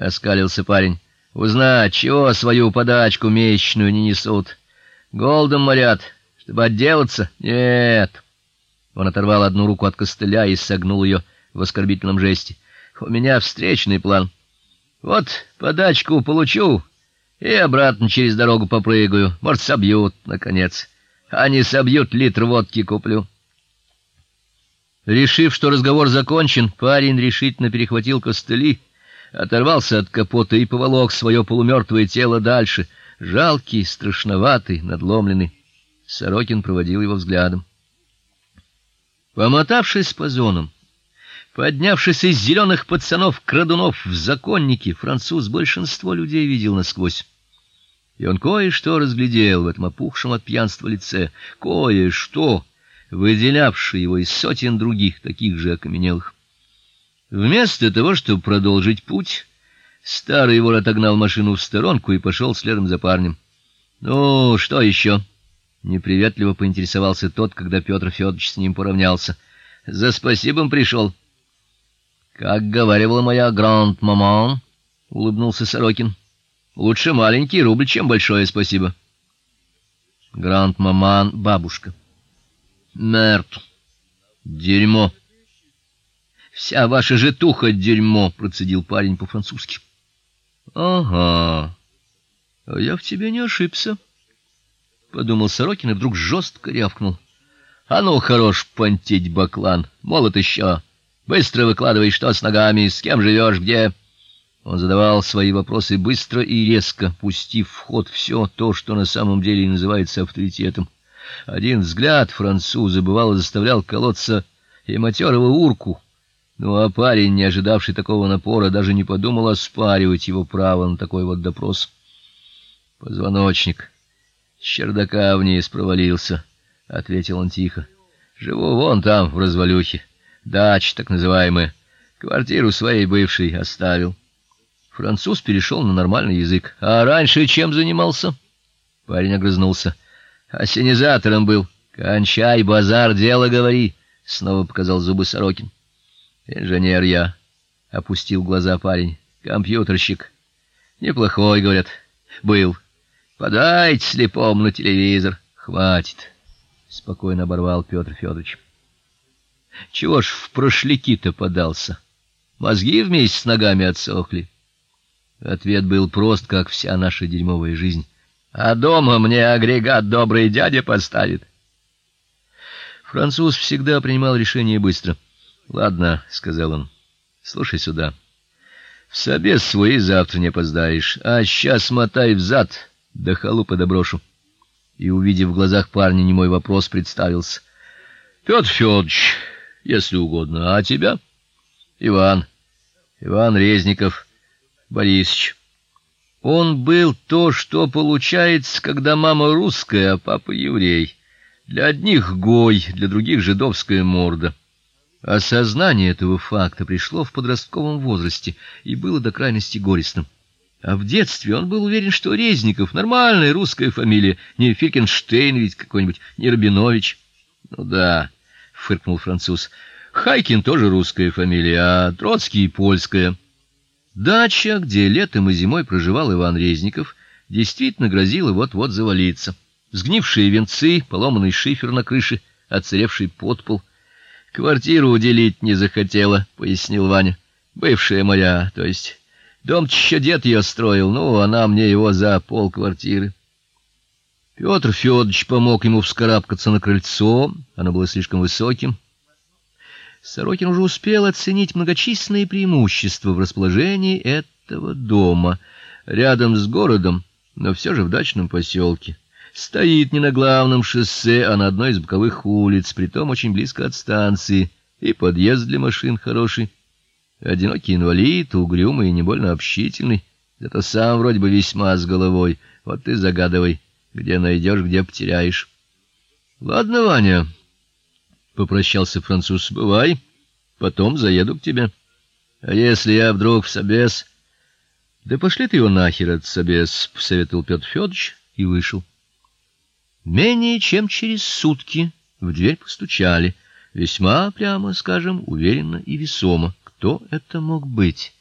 оскалился парень. Узнать, чего свою подачку месячную не несут. Голдом морят, чтобы отделаться? Нет. Он оторвал одну руку от костыля и согнул ее в оскорбительном жесте. У меня встречный план. Вот подачку получу и обратно через дорогу попрыгаю. Может, собьют наконец. А не собьют, литр водки куплю. Решив, что разговор закончен, парень решительно перехватил костыли, оторвался от капота и поволок свое полумертвое тело дальше, жалкий, страшноватый, надломленный. Сорокин проводил его взглядом. Помотавшись по зонам, поднявшись из зеленых пацанов-крадунов в законники, француз большинство людей видел насквозь. И он кое-что разглядел в этом опухшем от пьянства лице, кое-что, выделявшее его из сотен других таких же окаменелых. Вместо того, чтобы продолжить путь, старый вор отогнал машину в сторонку и пошел следом за парнем. "Ну, что еще?» — неприветливо поинтересовался тот, когда Петр Федорович с ним поравнялся. "За спасибом пришел». Как говаривала моя гранд-маман, улыбнулся Сорокин. Лучше маленький рубль, чем большое спасибо. Гранд-маман бабушка. Мерт. Дерьмо. Вся ваша житуха дерьмо, процедил парень по-французски. Ага. А я в тебе не ошибся, подумал Сорокин и вдруг жестко рявкнул. А ну хорош понтить баклан, молод еще. Быстро выкладывай, что с ногами, с кем живешь, где он задавал свои вопросы быстро и резко, пустив в ход все то, что на самом деле называется авторитетом. Один взгляд француза бывало заставлял колоться и матерого урку. Ну а парень, не ожидавший такого напора, даже не подумал оспаривать его право на такой вот допрос. Позвоночник с чердака вниз провалился, ответил он тихо. Живу вон там в развалюхе, дач так называемая. Квартиру своей бывшей оставил. Француз перешел на нормальный язык. А раньше чем занимался? Парень огрызнулся. Ассенизатором был. Кончай базар, дело говори, снова показал зубы Сорокин. Инженер я, опустил глаза парень. Компьютерщик. Неплохой, говорят. Был. Подайте слепому на телевизор. Хватит, спокойно оборвал Петр Федорович. Чего ж в прошляки-то подался? Мозги вместе с ногами отсохли. Ответ был прост, как вся наша дерьмовая жизнь. А дома мне агрегат добрый дядя поставит. Француз всегда принимал решения быстро. "Ладно", сказал он. "Слушай сюда. В собес свой завтра не опоздаешь, а сейчас мотай взад, до халупа доброшу". И увидев в глазах парня немой вопрос, представился: "Петр Федорович, если угодно, а тебя?" "Иван. Иван Резников". Борисович. Он был то, что получается, когда мама русская, а папа еврей. Для одних гой, для других жидовская морда. Осознание этого факта пришло в подростковом возрасте и было до крайности горестным. А в детстве он был уверен, что Резников нормальная русская фамилия, не Фелькенштейн ведь какой-нибудь, не Рабинович. Ну да, фыркнул француз. Хайкин тоже русская фамилия, а Троцкий польская. Дача, где летом и зимой проживал Иван Резников, действительно грозила вот-вот завалиться. Сгнившие венцы, поломанный шифер на крыше, отсыревший подпол. Квартиру уделить не захотела, пояснил Ваня. Бывшая моя, то есть дом еще дед ее строил, ну, она мне его за полквартиры. Петр Федорович помог ему вскарабкаться на крыльцо, оно было слишком высоким. Сорокин уже успел оценить многочисленные преимущества в расположении этого дома, рядом с городом, но все же в дачном поселке. Стоит не на главном шоссе, а на одной из боковых улиц, притом очень близко от станции, и подъезд для машин хороший. Одинокий инвалид, угрюмый и не больно общительный, зато сам вроде бы весьма с головой. Вот ты загадывай, где найдешь, где потеряешь. Ладно, Ваня, попрощался француз. Бывай, потом заеду к тебе. А если я вдруг в собес? Да пошли ты его нахер от собес, посоветовал Петр Федорович и вышел. Менее чем через сутки в дверь постучали, весьма, прямо скажем, уверенно и весомо. Кто это мог быть?